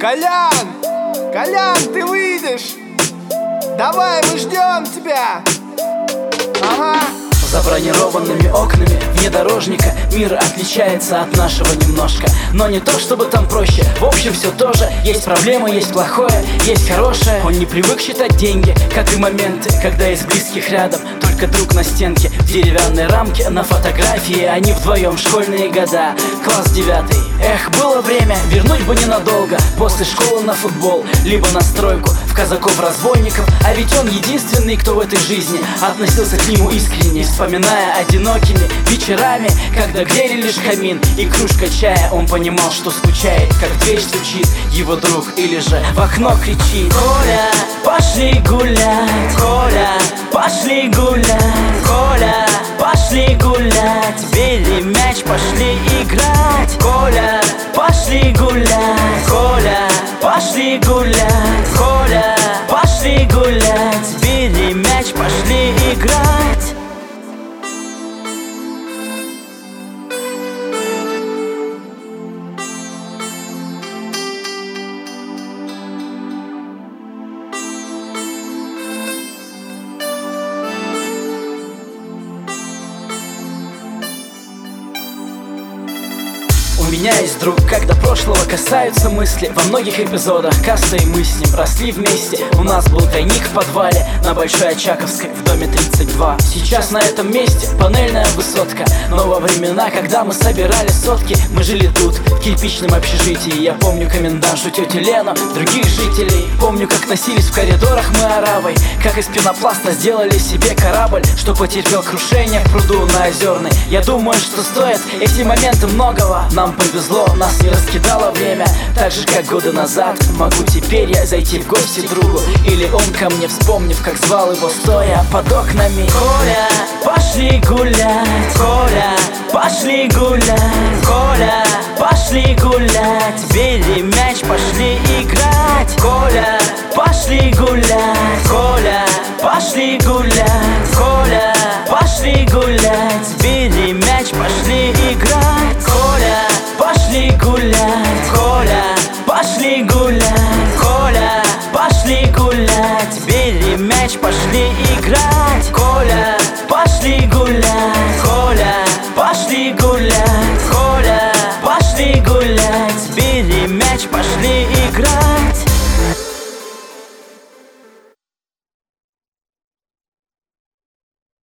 Колян! Колян, ты выйдешь! Давай, мы ждем тебя! Ага! За бронированными окнами внедорожника Мир отличается от нашего немножко Но не то, чтобы там проще В общем, все тоже Есть проблемы, есть плохое, есть хорошее Он не привык считать деньги Как и моменты, когда из близких рядом Только друг на стенке В деревянной рамке на фотографии Они вдвоем школьные года Класс девятый Эх, было время, вернуть бы ненадолго. После школы на футбол Либо на стройку. В казаков-разбойников А ведь он единственный, кто в этой жизни Относился к нему искренне. Вспоминая одинокими вечерами Когда грели лишь камин и кружка чая Он понимал, что скучает, как дверь стучит Его друг или же в окно кричит. Коля, пошли гулять! Коля, пошли гулять! Коля, меня есть друг, когда прошлого касаются мысли. Во многих эпизодах Каста и мы с ним росли вместе. У нас был тайник в подвале на Большой Очаковской в доме 32 Сейчас на этом месте панельная высотка. Но во времена, когда мы собирали сотки Мы жили тут, в кирпичном общежитии. Я помню комендантшу тетю Лену, других жителей. Помню, как носились в коридорах мы оравой Как из пенопласта сделали себе корабль Что потерпел крушение в пруду на Озерной. Я думаю, что стоят эти моменты многого. Нам повезло, нас не раскидало время. Так же, как годы назад. Могу теперь я зайти в гости другу. Или он ко мне, вспомнив, как звал его стоя под окнами. Коля, пошли гулять. Коля, пошли гулять. Коля, пошли гулять. Бери мяч, пошли играть. Коля, пошли гулять. Коля, пошли гулять. мяч, пошли играть. Коля, пошли гулять. Коля, пошли гулять. Коля, пошли гулять. Бери мяч, пошли играть.